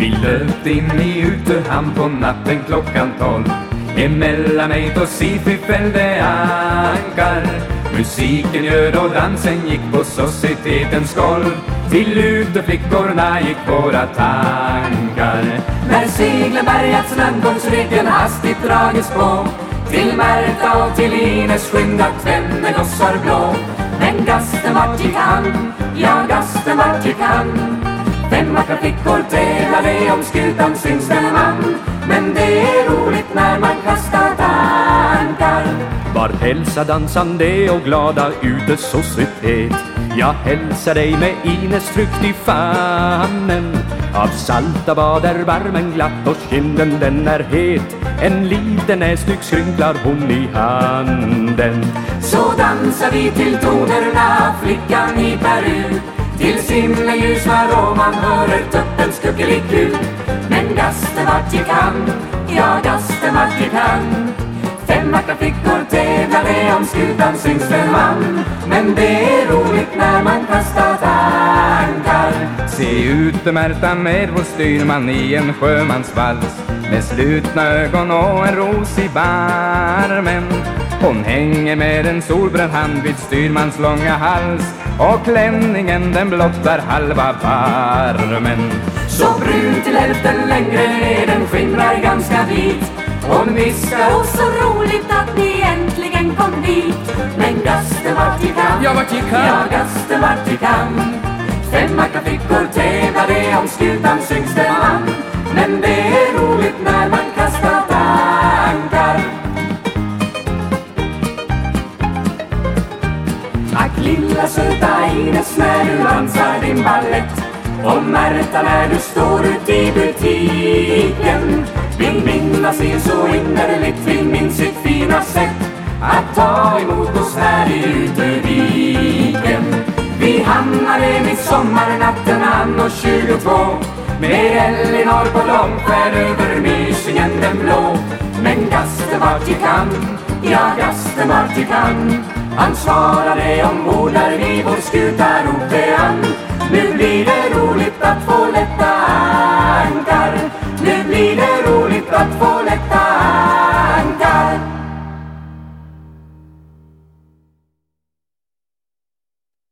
Vi löpte in i utehamn på natten klockan tolv. Emellan Eid och Sifi fällde ankar. Musiken ljöd och dansen gick på societetens golv Till uteflickorna gick våra tankar. När seglen bärgats landgångsryggen hastigt dragits på. Till Märta och till Ines skyndat tvenne gossar blå. Men gasten vart gick han, ja gasten vart gick han? Fem vackra flickor tävlade om skutans yngste man Men det är roligt när man kastar tankar. Vart hälsa dansande och glada ute societet. Jag hälsar dig med Ines tryckt i famnen. Av salta bad är varmen glatt och kinden den är het. En liten näsduk skrynklar hon i handen. Så dansar vi till tonerna flickan i Peru Tills himlen ljusnar och man hör ett tuppens ljud. Men gasten vart gick han, ja gasten vart gick han? Fem vackra flickor tävlade om skutans yngste man. Men det är roligt när man kastar tankar. Se ut Märta med vår styrman i en sjömansvals. Med slutna ögon och en ros i barmen. Hon hänger med en solbränd hand vid styrmans långa hals och klänningen den blottar halva varmen Så brun till hälften längre ner den skimrar ganska vit Hon viskar Och så roligt att ni äntligen kom dit Men gasten vart gick han? Ja, vart gick han? Ja, gasten vart gick han? Fem vackra flickor tävlade om skutans yngste Tack lilla söta Ines när du dansar din ballett. Och Märta när du står ut i butiken. Vill minnas er så innerligt, vi minns sitt fina sätt Att ta emot oss här i Uteviken. Vi hamnade midsommarnatten anno 22 Med Elinor på långfärd över Mysingen den blå. Men gasten vart gick han, ja gasten vart gick han han svarade ombord där vid vår skuta ropte han Nu blir det roligt att få lätt